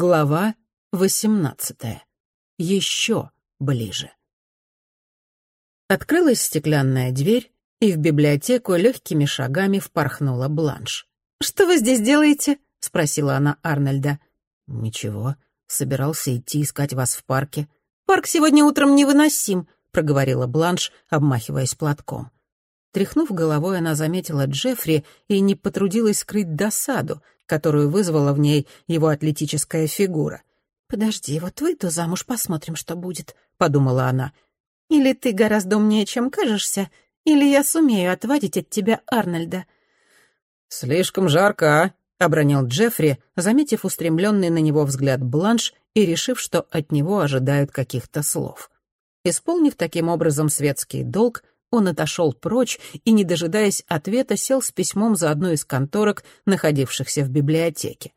Глава восемнадцатая. Еще ближе. Открылась стеклянная дверь, и в библиотеку легкими шагами впорхнула Бланш. «Что вы здесь делаете?» — спросила она Арнольда. «Ничего. Собирался идти искать вас в парке». «Парк сегодня утром невыносим», — проговорила Бланш, обмахиваясь платком. Тряхнув головой, она заметила Джеффри и не потрудилась скрыть досаду, которую вызвала в ней его атлетическая фигура. «Подожди, вот выйду замуж, посмотрим, что будет», — подумала она. «Или ты гораздо умнее, чем кажешься, или я сумею отвадить от тебя Арнольда». «Слишком жарко, а?» — обронил Джеффри, заметив устремленный на него взгляд Бланш и решив, что от него ожидают каких-то слов. Исполнив таким образом светский долг, он отошел прочь и, не дожидаясь ответа, сел с письмом за одну из конторок, находившихся в библиотеке.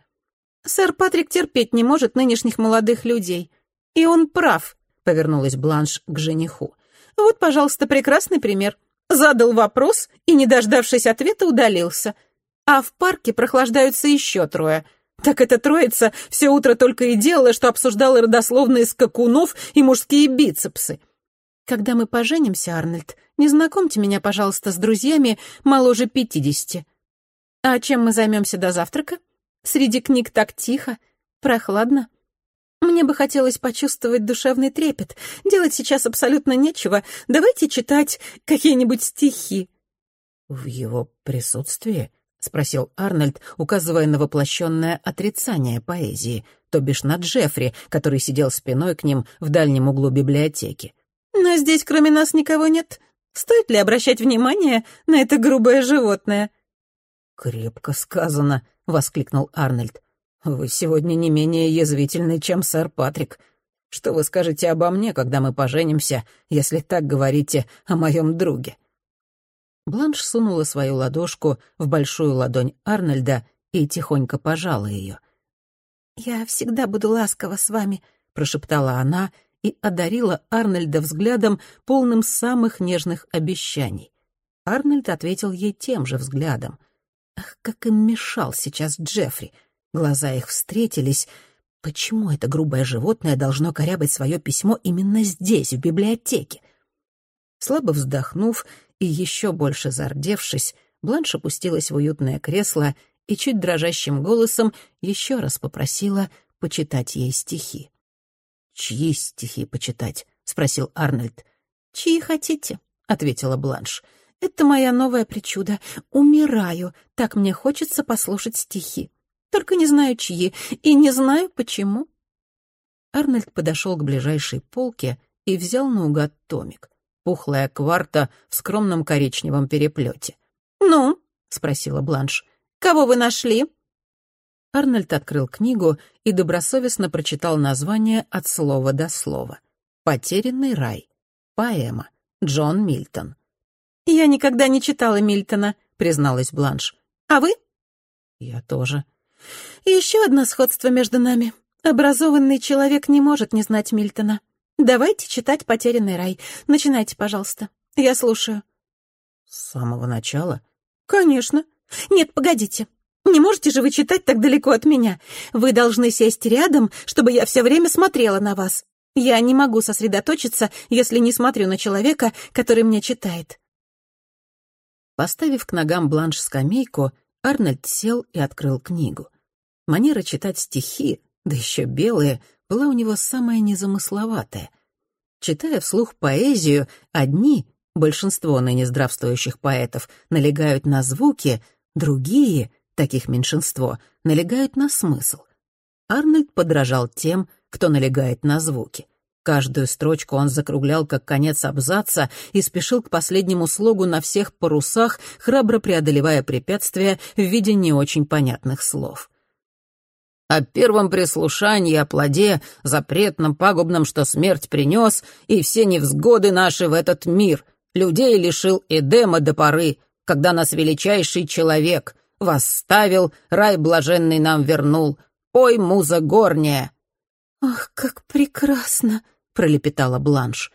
«Сэр Патрик терпеть не может нынешних молодых людей. И он прав», — повернулась Бланш к жениху. «Вот, пожалуйста, прекрасный пример. Задал вопрос и, не дождавшись ответа, удалился. А в парке прохлаждаются еще трое. Так эта троица все утро только и делала, что обсуждала родословные скакунов и мужские бицепсы. Когда мы поженимся, Арнольд, не знакомьте меня, пожалуйста, с друзьями моложе пятидесяти. А чем мы займемся до завтрака? Среди книг так тихо, прохладно. Мне бы хотелось почувствовать душевный трепет. Делать сейчас абсолютно нечего. Давайте читать какие-нибудь стихи. В его присутствии — спросил Арнольд, указывая на воплощенное отрицание поэзии, то бишь на Джеффри, который сидел спиной к ним в дальнем углу библиотеки. «Но здесь кроме нас никого нет. Стоит ли обращать внимание на это грубое животное?» «Крепко сказано», — воскликнул Арнольд. «Вы сегодня не менее язвительны, чем сэр Патрик. Что вы скажете обо мне, когда мы поженимся, если так говорите о моем друге?» Бланш сунула свою ладошку в большую ладонь Арнольда и тихонько пожала ее. «Я всегда буду ласкова с вами», — прошептала она и одарила Арнольда взглядом, полным самых нежных обещаний. Арнольд ответил ей тем же взглядом. Ах, как им мешал сейчас Джеффри! Глаза их встретились. Почему это грубое животное должно корябать свое письмо именно здесь, в библиотеке? Слабо вздохнув и еще больше зардевшись, Бланш опустилась в уютное кресло и чуть дрожащим голосом еще раз попросила почитать ей стихи. «Чьи стихи почитать?» — спросил Арнольд. «Чьи хотите», — ответила Бланш. «Это моя новая причуда. Умираю. Так мне хочется послушать стихи. Только не знаю, чьи, и не знаю, почему». Арнольд подошел к ближайшей полке и взял наугад томик пухлая кварта в скромном коричневом переплете. «Ну?» — спросила Бланш. «Кого вы нашли?» Арнольд открыл книгу и добросовестно прочитал название от слова до слова. «Потерянный рай». Поэма. Джон Мильтон. «Я никогда не читала Мильтона», — призналась Бланш. «А вы?» «Я тоже». «И еще одно сходство между нами. Образованный человек не может не знать Мильтона. Давайте читать «Потерянный рай». Начинайте, пожалуйста. Я слушаю. С самого начала? Конечно. Нет, погодите. Не можете же вы читать так далеко от меня? Вы должны сесть рядом, чтобы я все время смотрела на вас. Я не могу сосредоточиться, если не смотрю на человека, который мне читает. Поставив к ногам бланш скамейку, Арнольд сел и открыл книгу. Манера читать стихи, да еще белые, была у него самая незамысловатая. Читая вслух поэзию, одни, большинство ныне здравствующих поэтов, налегают на звуки, другие, таких меньшинство, налегают на смысл. Арнольд подражал тем, кто налегает на звуки. Каждую строчку он закруглял как конец абзаца и спешил к последнему слогу на всех парусах, храбро преодолевая препятствия в виде не очень понятных слов о первом прислушании, о плоде, запретном, пагубном, что смерть принес, и все невзгоды наши в этот мир. Людей лишил Эдема до поры, когда нас величайший человек восставил, рай блаженный нам вернул. Ой, муза горняя!» «Ах, как прекрасно!» — пролепетала Бланш.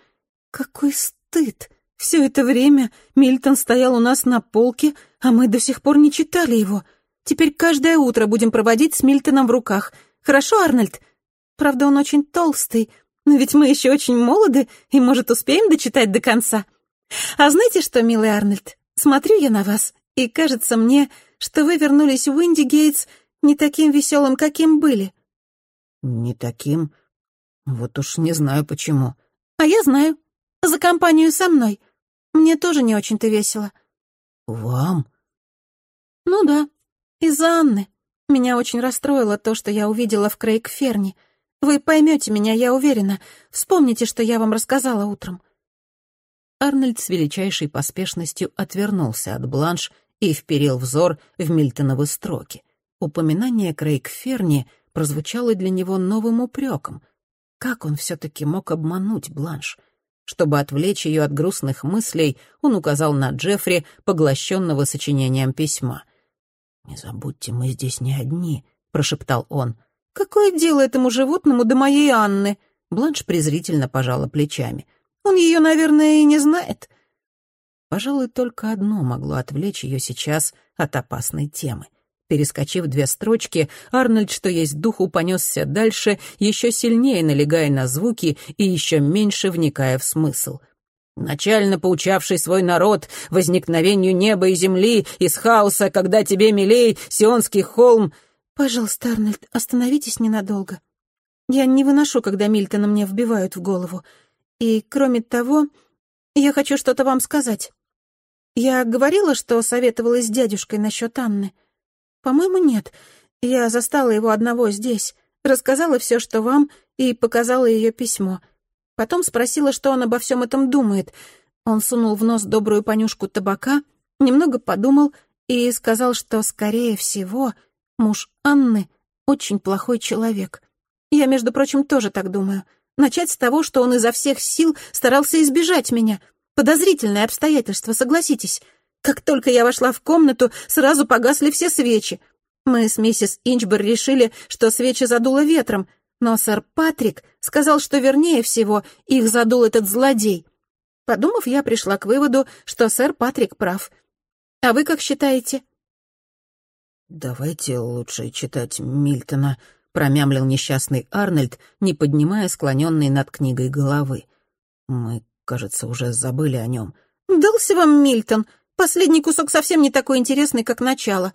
«Какой стыд! Все это время Мильтон стоял у нас на полке, а мы до сих пор не читали его. Теперь каждое утро будем проводить с Мильтоном в руках. Хорошо, Арнольд? Правда, он очень толстый, но ведь мы еще очень молоды и, может, успеем дочитать до конца. А знаете что, милый Арнольд, смотрю я на вас, и кажется мне, что вы вернулись в Уинди Гейтс не таким веселым, каким были». «Не таким? Вот уж не знаю почему». «А я знаю. За компанию со мной. Мне тоже не очень-то весело». «Вам?» «Ну да, из-за Анны. Меня очень расстроило то, что я увидела в Крейг-Ферни. Вы поймете меня, я уверена. Вспомните, что я вам рассказала утром». Арнольд с величайшей поспешностью отвернулся от Бланш и вперил взор в Мильтоновы строки. Упоминание Крейг Ферни прозвучало для него новым упреком. Как он все-таки мог обмануть Бланш? Чтобы отвлечь ее от грустных мыслей, он указал на Джеффри, поглощенного сочинением письма. «Не забудьте, мы здесь не одни», — прошептал он. «Какое дело этому животному до моей Анны?» Бланш презрительно пожала плечами. «Он ее, наверное, и не знает. Пожалуй, только одно могло отвлечь ее сейчас от опасной темы. Перескочив две строчки, Арнольд, что есть духу, понесся дальше, еще сильнее налегая на звуки и еще меньше вникая в смысл. «Начально поучавший свой народ возникновению неба и земли, из хаоса, когда тебе милей, Сионский холм...» «Пожалуйста, Арнольд, остановитесь ненадолго. Я не выношу, когда Мильтона мне вбивают в голову. И, кроме того, я хочу что-то вам сказать. Я говорила, что советовалась с дядюшкой насчет Анны. По-моему, нет. Я застала его одного здесь, рассказала все, что вам, и показала ее письмо. Потом спросила, что он обо всем этом думает. Он сунул в нос добрую понюшку табака, немного подумал и сказал, что, скорее всего, муж Анны очень плохой человек. Я, между прочим, тоже так думаю. Начать с того, что он изо всех сил старался избежать меня — Подозрительное обстоятельство, согласитесь. Как только я вошла в комнату, сразу погасли все свечи. Мы с миссис Инчбер решили, что свечи задуло ветром, но сэр Патрик сказал, что вернее всего их задул этот злодей. Подумав, я пришла к выводу, что сэр Патрик прав. А вы как считаете? «Давайте лучше читать Мильтона», — промямлил несчастный Арнольд, не поднимая склоненной над книгой головы. «Мы Кажется, уже забыли о нем. «Дался вам Мильтон. Последний кусок совсем не такой интересный, как начало.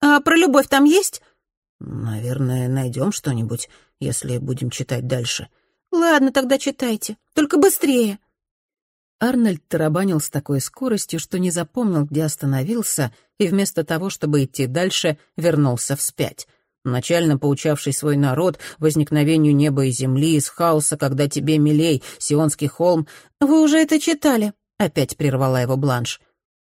А про любовь там есть?» «Наверное, найдем что-нибудь, если будем читать дальше». «Ладно, тогда читайте. Только быстрее». Арнольд тарабанил с такой скоростью, что не запомнил, где остановился, и вместо того, чтобы идти дальше, вернулся вспять — начально поучавший свой народ возникновению неба и земли из хаоса, когда тебе милей, Сионский холм. Вы уже это читали? Опять прервала его Бланш.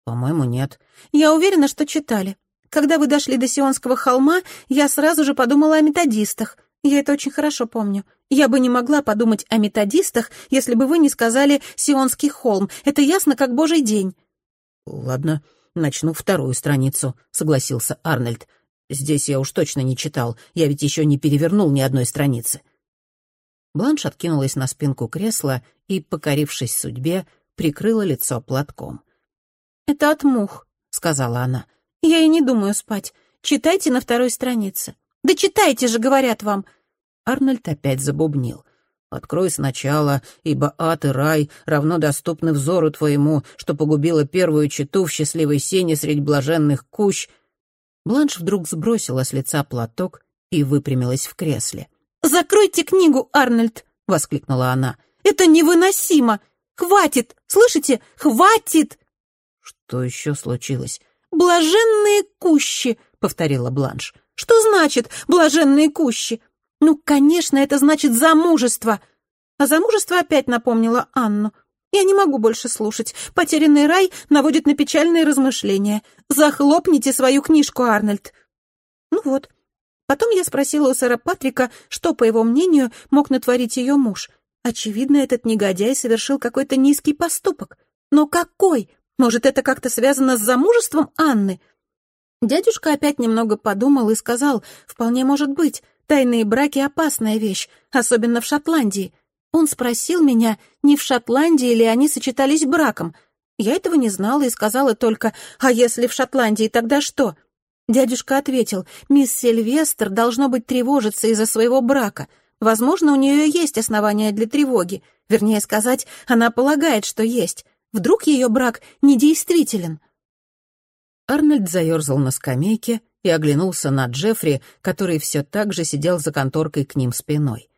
По-моему, нет. Я уверена, что читали. Когда вы дошли до Сионского холма, я сразу же подумала о методистах. Я это очень хорошо помню. Я бы не могла подумать о методистах, если бы вы не сказали «Сионский холм». Это ясно, как божий день. «Ладно, начну вторую страницу», — согласился Арнольд. Здесь я уж точно не читал, я ведь еще не перевернул ни одной страницы. Бланш откинулась на спинку кресла и, покорившись судьбе, прикрыла лицо платком. «Это от мух», — сказала она. «Я и не думаю спать. Читайте на второй странице». «Да читайте же, говорят вам!» Арнольд опять забубнил. «Открой сначала, ибо ад и рай равно доступны взору твоему, что погубило первую читу в счастливой сене средь блаженных кущ, Бланш вдруг сбросила с лица платок и выпрямилась в кресле. «Закройте книгу, Арнольд!» — воскликнула она. «Это невыносимо! Хватит! Слышите? Хватит!» «Что еще случилось?» «Блаженные кущи!» — повторила Бланш. «Что значит «блаженные кущи»? Ну, конечно, это значит «замужество». А замужество опять напомнило Анну. Я не могу больше слушать. Потерянный рай наводит на печальные размышления. Захлопните свою книжку, Арнольд. Ну вот. Потом я спросила у сэра Патрика, что, по его мнению, мог натворить ее муж. Очевидно, этот негодяй совершил какой-то низкий поступок. Но какой? Может, это как-то связано с замужеством Анны? Дядюшка опять немного подумал и сказал, вполне может быть, тайные браки — опасная вещь, особенно в Шотландии. Он спросил меня, не в Шотландии ли они сочетались браком. Я этого не знала и сказала только, а если в Шотландии, тогда что? Дядюшка ответил, мисс Сильвестр должно быть тревожится из-за своего брака. Возможно, у нее есть основания для тревоги. Вернее сказать, она полагает, что есть. Вдруг ее брак недействителен. Арнольд заерзал на скамейке и оглянулся на Джеффри, который все так же сидел за конторкой к ним спиной.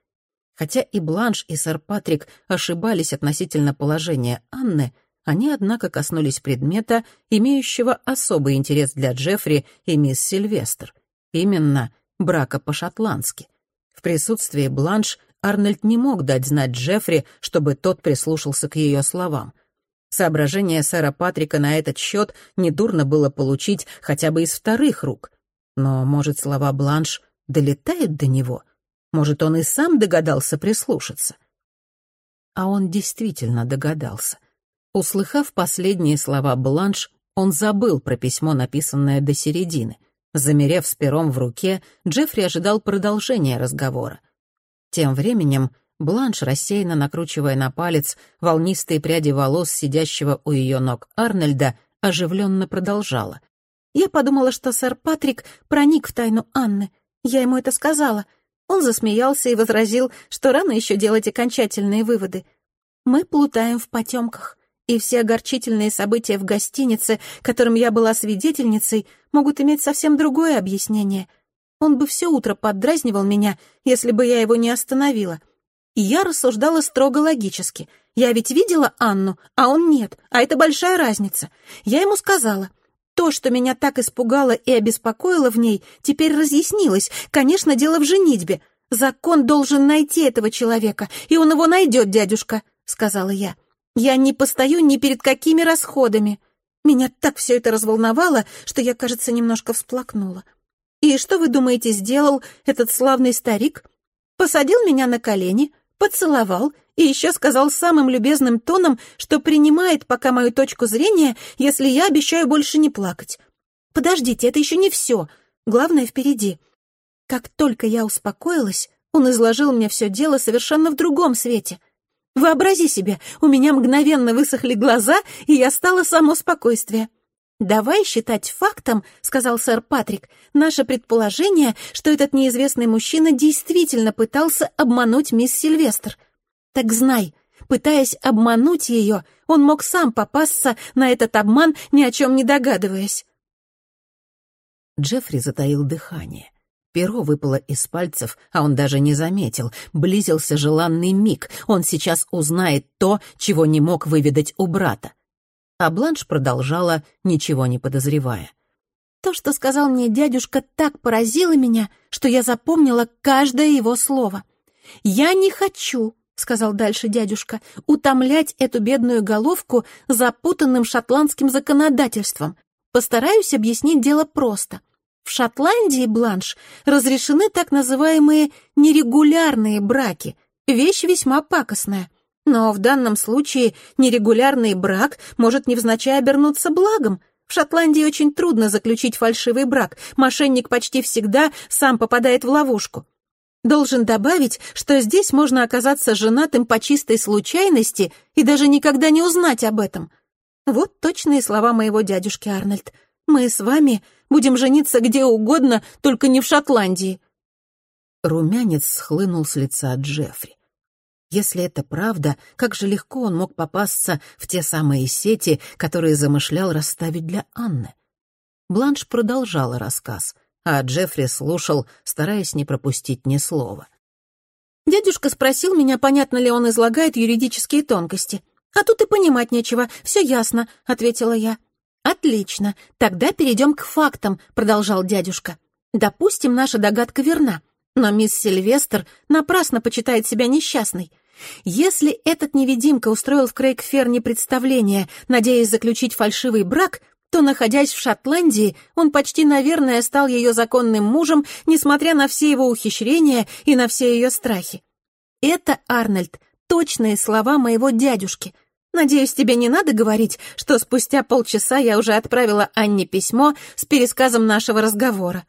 Хотя и Бланш, и сэр Патрик ошибались относительно положения Анны, они, однако, коснулись предмета, имеющего особый интерес для Джеффри и мисс Сильвестр. Именно брака по-шотландски. В присутствии Бланш Арнольд не мог дать знать Джеффри, чтобы тот прислушался к ее словам. Соображение сэра Патрика на этот счет недурно было получить хотя бы из вторых рук. Но, может, слова Бланш долетают до него? Может, он и сам догадался прислушаться? А он действительно догадался — Услыхав последние слова Бланш, он забыл про письмо, написанное до середины. Замерев с пером в руке, Джеффри ожидал продолжения разговора. Тем временем Бланш, рассеянно накручивая на палец волнистые пряди волос сидящего у ее ног Арнольда, оживленно продолжала. «Я подумала, что сэр Патрик проник в тайну Анны. Я ему это сказала. Он засмеялся и возразил, что рано еще делать окончательные выводы. Мы плутаем в потемках и все огорчительные события в гостинице, которым я была свидетельницей, могут иметь совсем другое объяснение. Он бы все утро поддразнивал меня, если бы я его не остановила. И я рассуждала строго логически. Я ведь видела Анну, а он нет, а это большая разница. Я ему сказала, то, что меня так испугало и обеспокоило в ней, теперь разъяснилось. Конечно, дело в женитьбе. Закон должен найти этого человека, и он его найдет, дядюшка, — сказала я. Я не постою ни перед какими расходами. Меня так все это разволновало, что я, кажется, немножко всплакнула. И что вы думаете, сделал этот славный старик? Посадил меня на колени, поцеловал и еще сказал самым любезным тоном, что принимает пока мою точку зрения, если я обещаю больше не плакать. Подождите, это еще не все. Главное впереди. Как только я успокоилась, он изложил мне все дело совершенно в другом свете — Вообрази себе, у меня мгновенно высохли глаза, и я стала само спокойствие. «Давай считать фактом», — сказал сэр Патрик, «наше предположение, что этот неизвестный мужчина действительно пытался обмануть мисс Сильвестр. Так знай, пытаясь обмануть ее, он мог сам попасться на этот обман, ни о чем не догадываясь». Джеффри затаил дыхание. Перо выпало из пальцев, а он даже не заметил. Близился желанный миг. Он сейчас узнает то, чего не мог выведать у брата. А Бланш продолжала, ничего не подозревая. То, что сказал мне дядюшка, так поразило меня, что я запомнила каждое его слово. «Я не хочу», — сказал дальше дядюшка, «утомлять эту бедную головку запутанным шотландским законодательством. Постараюсь объяснить дело просто». В Шотландии, Бланш, разрешены так называемые нерегулярные браки, вещь весьма пакостная. Но в данном случае нерегулярный брак может невзначай обернуться благом. В Шотландии очень трудно заключить фальшивый брак, мошенник почти всегда сам попадает в ловушку. Должен добавить, что здесь можно оказаться женатым по чистой случайности и даже никогда не узнать об этом. Вот точные слова моего дядюшки Арнольд. Мы с вами будем жениться где угодно, только не в Шотландии». Румянец схлынул с лица Джеффри. Если это правда, как же легко он мог попасться в те самые сети, которые замышлял расставить для Анны. Бланш продолжала рассказ, а Джеффри слушал, стараясь не пропустить ни слова. «Дядюшка спросил меня, понятно ли он излагает юридические тонкости. А тут и понимать нечего, все ясно», — ответила я. «Отлично, тогда перейдем к фактам», — продолжал дядюшка. «Допустим, наша догадка верна, но мисс Сильвестр напрасно почитает себя несчастной. Если этот невидимка устроил в Крейгферне представление, надеясь заключить фальшивый брак, то, находясь в Шотландии, он почти, наверное, стал ее законным мужем, несмотря на все его ухищрения и на все ее страхи. Это, Арнольд, точные слова моего дядюшки. Надеюсь, тебе не надо говорить, что спустя полчаса я уже отправила Анне письмо с пересказом нашего разговора».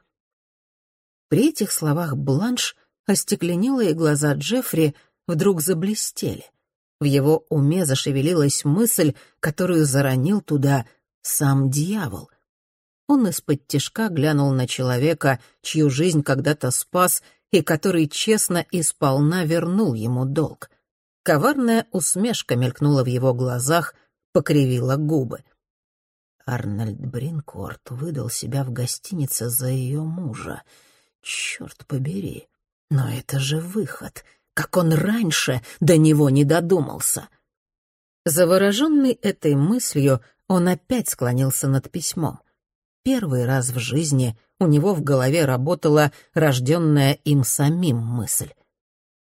При этих словах Бланш остекленелые глаза Джеффри вдруг заблестели. В его уме зашевелилась мысль, которую заронил туда сам дьявол. Он из-под тишка глянул на человека, чью жизнь когда-то спас и который честно и сполна вернул ему долг. Коварная усмешка мелькнула в его глазах, покривила губы. Арнольд Бринкорт выдал себя в гостинице за ее мужа. Черт побери, но это же выход. Как он раньше до него не додумался. Завороженный этой мыслью, он опять склонился над письмом. Первый раз в жизни у него в голове работала рожденная им самим мысль.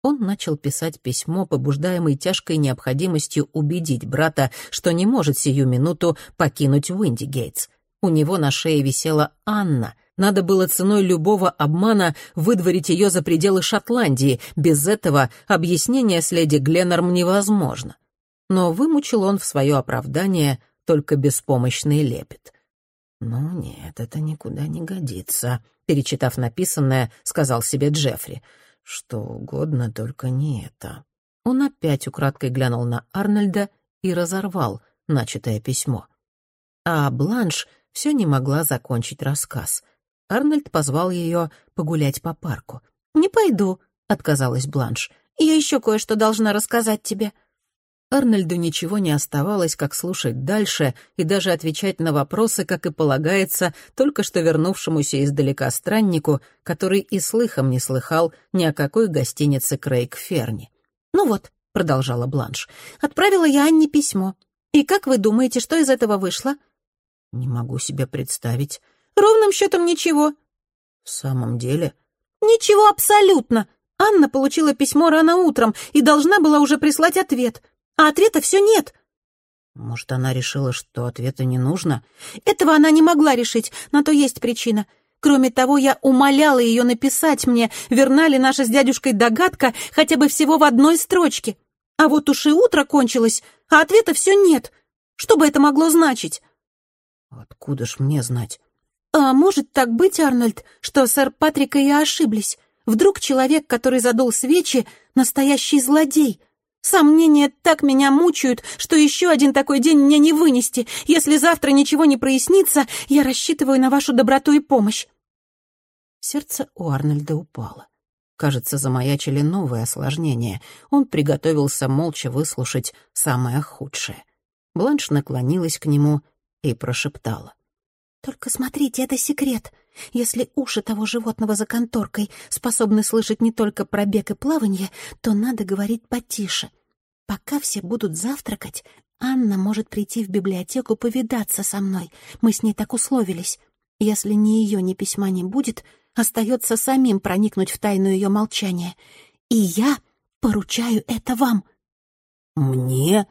Он начал писать письмо, побуждаемый тяжкой необходимостью убедить брата, что не может сию минуту покинуть Уиндигейтс. У него на шее висела Анна. Надо было ценой любого обмана выдворить ее за пределы Шотландии. Без этого объяснение с леди Гленнерм невозможно. Но вымучил он в свое оправдание только беспомощный лепет. «Ну нет, это никуда не годится», — перечитав написанное, сказал себе Джеффри. «Что угодно, только не это». Он опять украдкой глянул на Арнольда и разорвал начатое письмо. А Бланш все не могла закончить рассказ. Арнольд позвал ее погулять по парку. «Не пойду», — отказалась Бланш. «Я еще кое-что должна рассказать тебе». Арнольду ничего не оставалось, как слушать дальше и даже отвечать на вопросы, как и полагается, только что вернувшемуся издалека страннику, который и слыхом не слыхал ни о какой гостинице Крейг Ферни. «Ну вот», — продолжала Бланш, — «отправила я Анне письмо. И как вы думаете, что из этого вышло?» «Не могу себе представить». «Ровным счетом ничего». «В самом деле?» «Ничего абсолютно. Анна получила письмо рано утром и должна была уже прислать ответ» а ответа все нет». «Может, она решила, что ответа не нужно?» «Этого она не могла решить, на то есть причина. Кроме того, я умоляла ее написать мне, верна ли наша с дядюшкой догадка хотя бы всего в одной строчке. А вот уж и утро кончилось, а ответа все нет. Что бы это могло значить?» «Откуда ж мне знать?» «А может так быть, Арнольд, что сэр Патрик и я ошиблись? Вдруг человек, который задул свечи, настоящий злодей?» Сомнения так меня мучают, что еще один такой день мне не вынести. Если завтра ничего не прояснится, я рассчитываю на вашу доброту и помощь». Сердце у Арнольда упало. Кажется, замаячили новые осложнения. Он приготовился молча выслушать самое худшее. Бланш наклонилась к нему и прошептала. «Только смотрите, это секрет. Если уши того животного за конторкой способны слышать не только про бег и плавание, то надо говорить потише. Пока все будут завтракать, Анна может прийти в библиотеку повидаться со мной. Мы с ней так условились. Если ни ее, ни письма не будет, остается самим проникнуть в тайну ее молчания. И я поручаю это вам». «Мне?»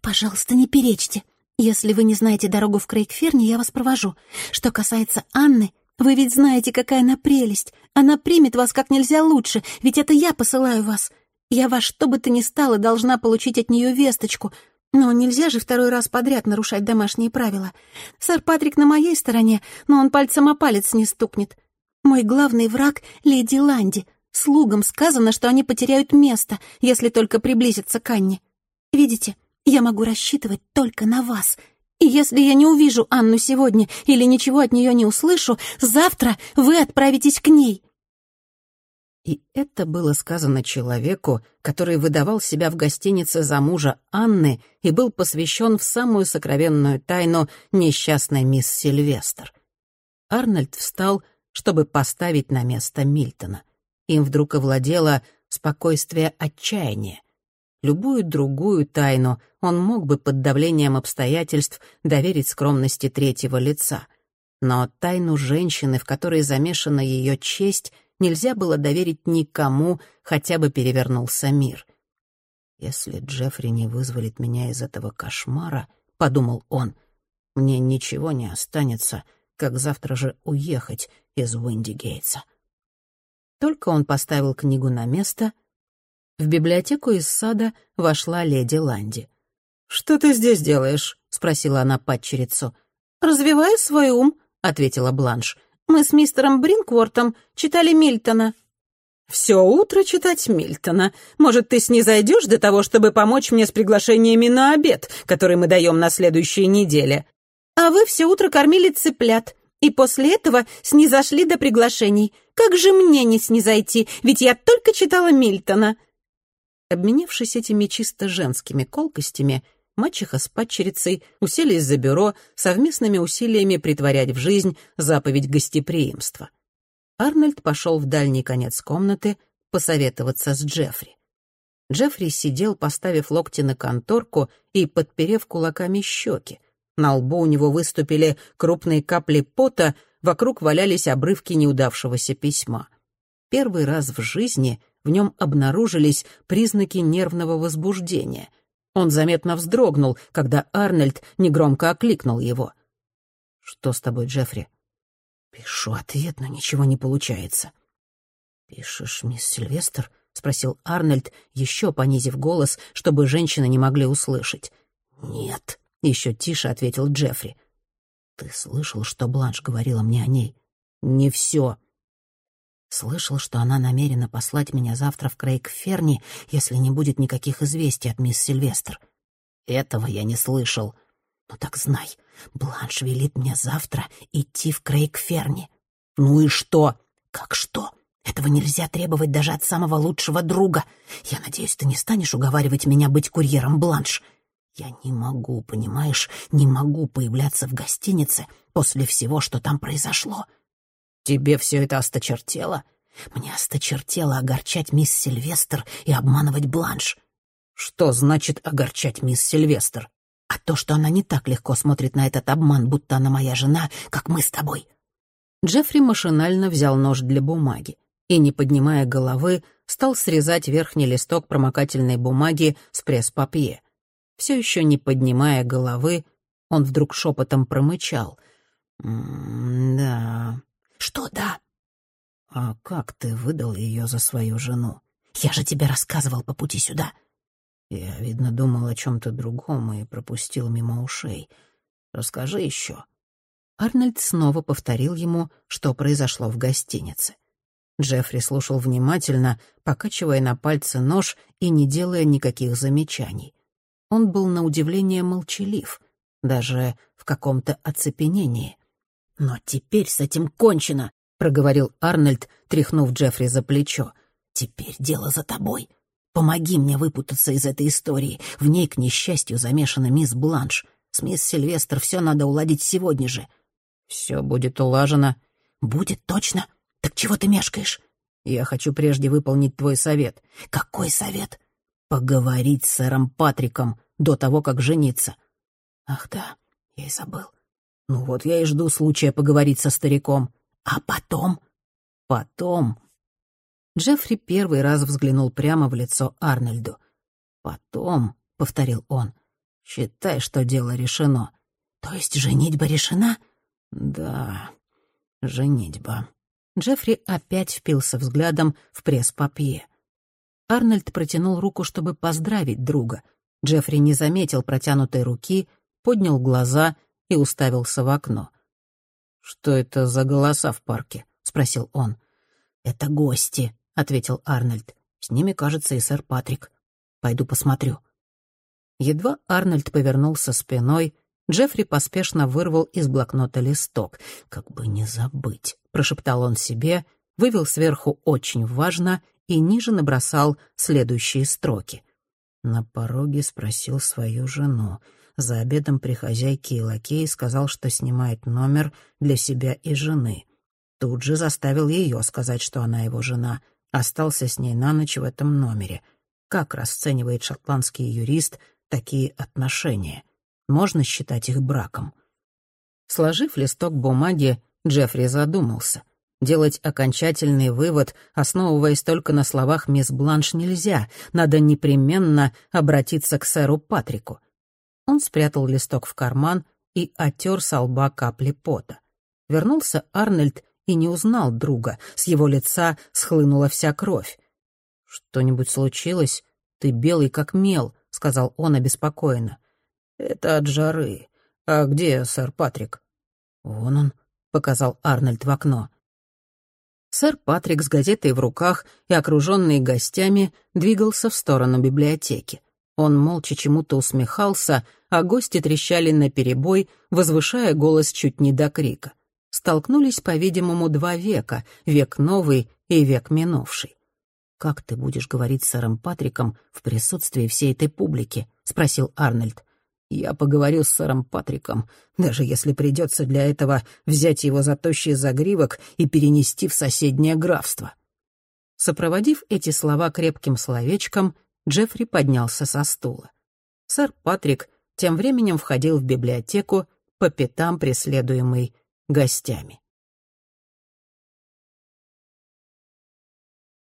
«Пожалуйста, не перечьте. Если вы не знаете дорогу в Крейгферне, я вас провожу. Что касается Анны, вы ведь знаете, какая она прелесть. Она примет вас как нельзя лучше, ведь это я посылаю вас. Я во что бы то ни стало должна получить от нее весточку. Но нельзя же второй раз подряд нарушать домашние правила. Сэр Патрик на моей стороне, но он пальцем о палец не стукнет. Мой главный враг — леди Ланди. Слугам сказано, что они потеряют место, если только приблизятся к Анне. Видите, я могу рассчитывать только на вас — и если я не увижу Анну сегодня или ничего от нее не услышу, завтра вы отправитесь к ней». И это было сказано человеку, который выдавал себя в гостинице за мужа Анны и был посвящен в самую сокровенную тайну несчастной мисс Сильвестр. Арнольд встал, чтобы поставить на место Мильтона. Им вдруг овладело спокойствие отчаяния. Любую другую тайну он мог бы под давлением обстоятельств доверить скромности третьего лица. Но тайну женщины, в которой замешана ее честь, нельзя было доверить никому, хотя бы перевернулся мир. «Если Джеффри не вызволит меня из этого кошмара», — подумал он, — «мне ничего не останется, как завтра же уехать из Уиндигейтса». Только он поставил книгу на место — в библиотеку из сада вошла леди Ланди. «Что ты здесь делаешь?» — спросила она падчерицу. «Развиваю свой ум», — ответила Бланш. «Мы с мистером Бринквортом читали Мильтона». «Все утро читать Мильтона. Может, ты снизойдешь до того, чтобы помочь мне с приглашениями на обед, который мы даем на следующей неделе?» «А вы все утро кормили цыплят, И после этого снизошли до приглашений. Как же мне не снизойти, ведь я только читала Мильтона. Обменявшись этими чисто женскими колкостями, мачеха с падчерицей уселись за бюро совместными усилиями притворять в жизнь заповедь гостеприимства. Арнольд пошел в дальний конец комнаты посоветоваться с Джеффри. Джеффри сидел, поставив локти на конторку и подперев кулаками щеки. На лбу у него выступили крупные капли пота, вокруг валялись обрывки неудавшегося письма. Первый раз в жизни в нем обнаружились признаки нервного возбуждения. Он заметно вздрогнул, когда Арнольд негромко окликнул его. «Что с тобой, Джеффри?» «Пишу ответ, но ничего не получается». «Пишешь, мисс Сильвестр?» — спросил Арнольд, еще понизив голос, чтобы женщины не могли услышать. «Нет», — еще тише ответил Джеффри. «Ты слышал, что Бланш говорила мне о ней?» «Не все», Слышал, что она намерена послать меня завтра в Крейг-Ферни, если не будет никаких известий от мисс Сильвестр. Этого я не слышал. Ну так знай, Бланш велит мне завтра идти в Крейг-Ферни. Ну и что? Как что? Этого нельзя требовать даже от самого лучшего друга. Я надеюсь, ты не станешь уговаривать меня быть курьером Бланш. Я не могу, понимаешь, не могу появляться в гостинице после всего, что там произошло. Тебе все это осточертело? Мне осточертело огорчать мисс Сильвестр и обманывать Бланш. Что значит огорчать мисс Сильвестр? А то, что она не так легко смотрит на этот обман, будто она моя жена, как мы с тобой. Джеффри машинально взял нож для бумаги и, не поднимая головы, стал срезать верхний листок промокательной бумаги с пресс-папье. Все еще не поднимая головы, он вдруг шепотом промычал. «Да, «Что да?» «А как ты выдал ее за свою жену?» «Я же тебе рассказывал по пути сюда». «Я, видно, думал о чем-то другом и пропустил мимо ушей. Расскажи еще». Арнольд снова повторил ему, что произошло в гостинице. Джеффри слушал внимательно, покачивая на пальце нож и не делая никаких замечаний. Он был на удивление молчалив, даже в каком-то оцепенении. «Но теперь с этим кончено», — проговорил Арнольд, тряхнув Джеффри за плечо. «Теперь дело за тобой. Помоги мне выпутаться из этой истории. В ней, к несчастью, замешана мисс Бланш. С мисс Сильвестр все надо уладить сегодня же». «Все будет улажено». «Будет точно? Так чего ты мешкаешь?» «Я хочу прежде выполнить твой совет». «Какой совет?» «Поговорить с сэром Патриком до того, как жениться». «Ах да, я и забыл. Ну вот я и жду случая поговорить со стариком. А потом? Потом. Джеффри первый раз взглянул прямо в лицо Арнольду. Потом, — повторил он, — считай, что дело решено. То есть женитьба решена? Да, женитьба. Джеффри опять впился взглядом в пресс-папье. Арнольд протянул руку, чтобы поздравить друга. Джеффри не заметил протянутой руки, поднял глаза и уставился в окно. «Что это за голоса в парке?» — спросил он. «Это гости», — ответил Арнольд. «С ними, кажется, и сэр Патрик. Пойду посмотрю». Едва Арнольд повернулся спиной, Джеффри поспешно вырвал из блокнота листок. «Как бы не забыть», — прошептал он себе, вывел сверху «очень важно» и ниже набросал следующие строки. На пороге спросил свою жену. За обедом при хозяйке и лакее сказал, что снимает номер для себя и жены. Тут же заставил ее сказать, что она его жена. Остался с ней на ночь в этом номере. Как расценивает шотландский юрист такие отношения? Можно считать их браком? Сложив листок бумаги, Джеффри задумался. Делать окончательный вывод, основываясь только на словах мисс Бланш, нельзя. Надо непременно обратиться к сэру Патрику. Он спрятал листок в карман и оттер со лба капли пота. Вернулся Арнольд и не узнал друга. С его лица схлынула вся кровь. «Что-нибудь случилось? Ты белый как мел», — сказал он обеспокоенно. «Это от жары. А где сэр Патрик?» «Вон он», — показал Арнольд в окно. Сэр Патрик с газетой в руках и окруженный гостями двигался в сторону библиотеки. Он молча чему-то усмехался, а гости трещали наперебой, возвышая голос чуть не до крика. столкнулись, по-видимому, два века, век новый и век минувший. «Как ты будешь говорить с сэром Патриком в присутствии всей этой публики?» — спросил Арнольд. «Я поговорю с сэром Патриком, даже если придется для этого взять его за тощий загривок и перенести в соседнее графство». Сопроводив эти слова крепким словечком, Джеффри поднялся со стула. Сэр Патрик тем временем входил в библиотеку, по пятам преследуемый гостями.